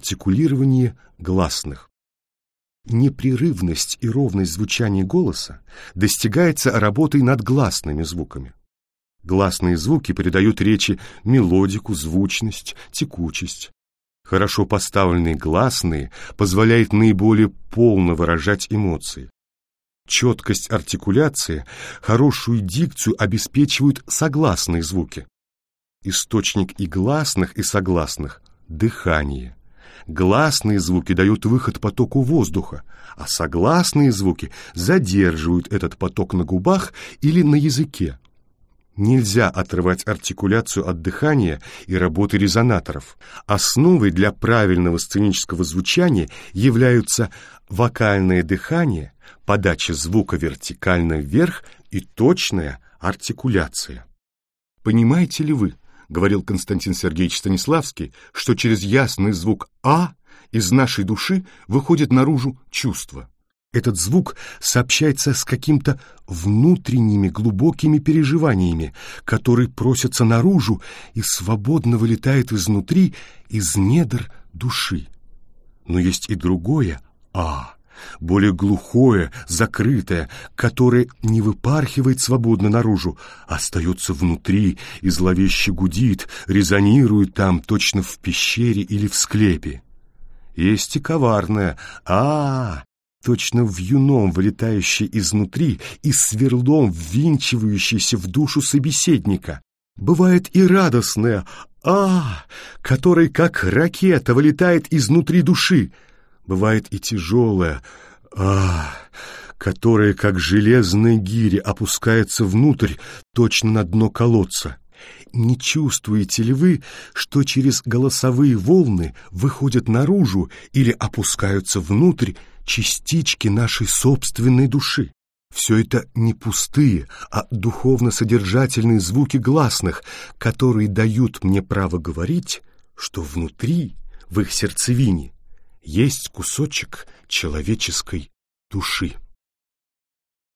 артикулирование гласных. Непрерывность и ровность звучания голоса достигается работой над гласными звуками. Гласные звуки придают речи мелодику, звучность, текучесть. Хорошо поставленные гласные позволяют наиболее полно выражать эмоции. Четкость артикуляции, хорошую дикцию обеспечивают согласные звуки. Источник и гласных, и согласных – дыхание. Гласные звуки дают выход потоку воздуха, а согласные звуки задерживают этот поток на губах или на языке. Нельзя отрывать артикуляцию от дыхания и работы резонаторов. Основой для правильного сценического звучания являются вокальное дыхание, подача звука вертикально вверх и точная артикуляция. Понимаете ли вы, говорил Константин Сергеевич Станиславский, что через ясный звук «а» из нашей души выходит наружу чувство. Этот звук сообщается с каким-то внутренними глубокими переживаниями, которые просятся наружу и свободно вылетает изнутри, из недр души. Но есть и другое «а», более глухое, закрытое, которое не выпархивает свободно наружу, а остается внутри и зловеще гудит, резонирует там точно в пещере или в склепе. Есть и коварное «а», точно в юном вылетающий изнутри и сверлом ввинчивающийся в душу собеседника. Бывает и радостное «а», который как ракета вылетает изнутри души. Бывает и тяжелое «а», которое, как железная гиря, опускается внутрь, точно на дно колодца. Не чувствуете ли вы, что через голосовые волны выходят наружу или опускаются внутрь частички нашей собственной души. Все это не пустые, а духовно-содержательные звуки гласных, которые дают мне право говорить, что внутри, в их сердцевине, есть кусочек человеческой души.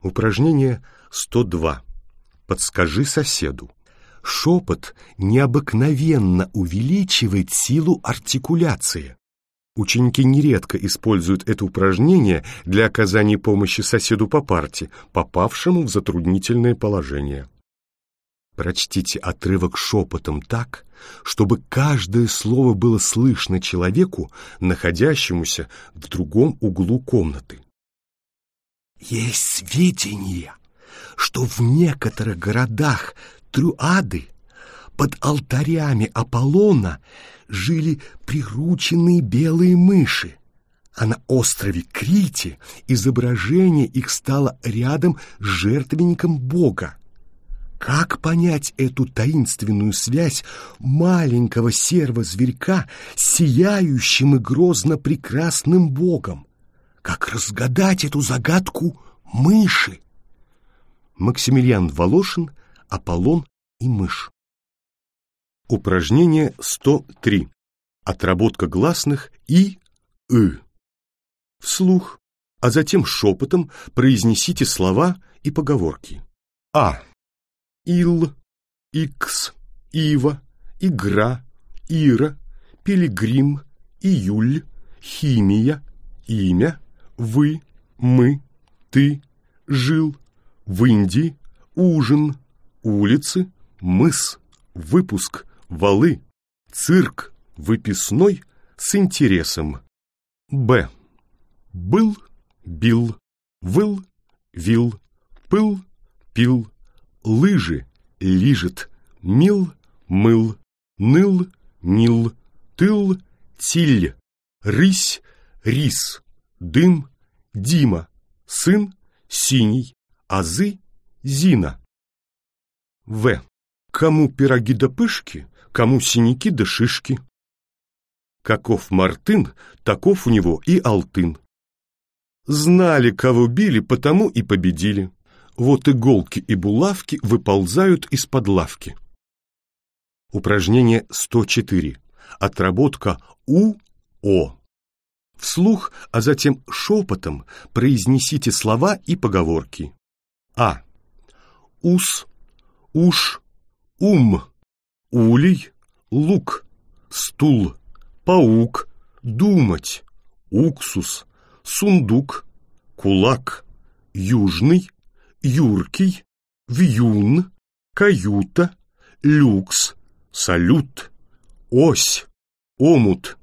Упражнение 102. Подскажи соседу. Шепот необыкновенно увеличивает силу артикуляции. Ученики нередко используют это упражнение для оказания помощи соседу по парте, попавшему в затруднительное положение. Прочтите отрывок шепотом так, чтобы каждое слово было слышно человеку, находящемуся в другом углу комнаты. Есть сведения, что в некоторых городах Трюады под алтарями Аполлона жили прирученные белые мыши, а на острове Крите изображение их стало рядом с жертвенником Бога. Как понять эту таинственную связь маленького серого зверька с сияющим и грозно прекрасным Богом? Как разгадать эту загадку мыши? Максимилиан Волошин, Аполлон и мышь. Упражнение 103. Отработка гласных и «ы». Вслух, а затем шепотом произнесите слова и поговорки. А. Ил, икс, ива, игра, ира, пилигрим, июль, химия, имя, вы, мы, ты, жил, в Индии, ужин, улицы, мыс, выпуск, валы, цирк, выписной с интересом. Б. Был, бил, выл, вил, пыл, пил, лыжи, лижет, мил, мыл, ныл, нил, тыл, тиль, рысь, рис, дым, Дима, сын, синий, азы, Зина. В. Кому пироги да пышки, кому синяки да шишки. Каков Мартын, таков у него и Алтын. Знали, кого били, потому и победили. Вот иголки и булавки выползают из-под лавки. Упражнение 104. Отработка У-О. Вслух, а затем шепотом произнесите слова и поговорки. А. Ус, уж, ум, улей, лук, стул, паук, думать, уксус, сундук, кулак, южный, юркий, вьюн, каюта, люкс, салют, ось, омут,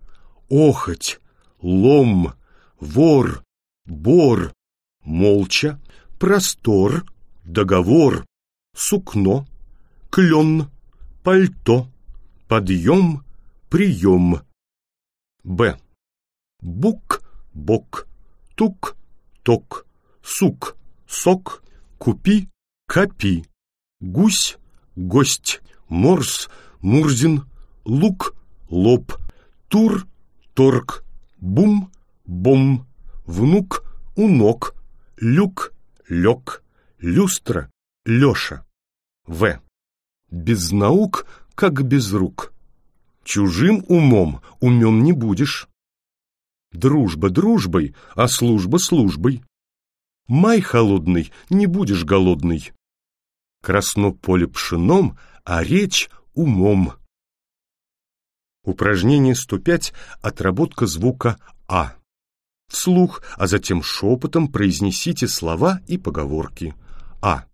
охоть, лом, вор, бор, молча, простор, договор, сукно, клен, пальто, подъем, прием. Б. Бук, бок, тук, ток, сук, сок, купи, копи, гусь, гость, морс, мурзин, лук, лоб, тур, торг, бум, бом, внук, унок, люк, лег, люстра, Леша. В. Без наук, как без рук. Чужим умом умен не будешь. Дружба дружбой, а служба службой. Май холодный, не будешь голодный. Красно поле пшеном, а речь умом. Упражнение 105. Отработка звука А. Вслух, а затем шепотом произнесите слова и поговорки. А.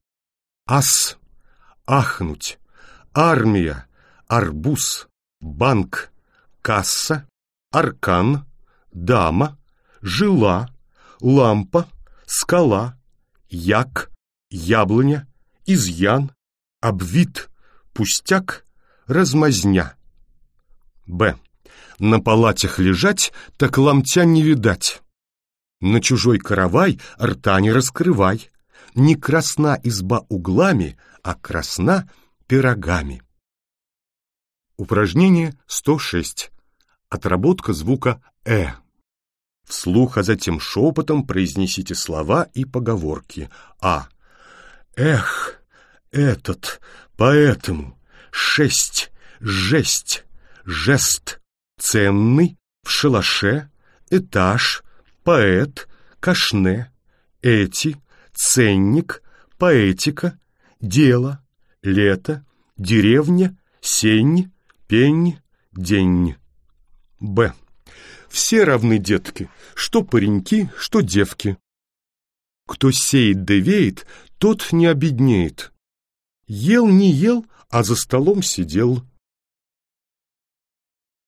Ас. Ахнуть. Армия. Арбуз. Банк. Касса. Аркан. Дама. Жила. Лампа. Скала. Як. Яблоня. Изъян. Обвид. Пустяк. Размазня. Б. На палатях лежать, так ломтя не видать. На чужой каравай рта не раскрывай. Не красна изба углами, а красна пирогами. Упражнение 106. Отработка звука «э». Вслух, а затем шепотом произнесите слова и поговорки. А. Эх, этот, поэтому, шесть, жесть, жест, ценный, в шалаше, этаж, поэт, кашне, эти, ценник, поэтика, дело, лето, деревня, сень, пень, день. Б. Все равны детки, что пареньки, что девки. Кто сеет да веет, тот не обеднеет. Ел не ел, а за столом сидел.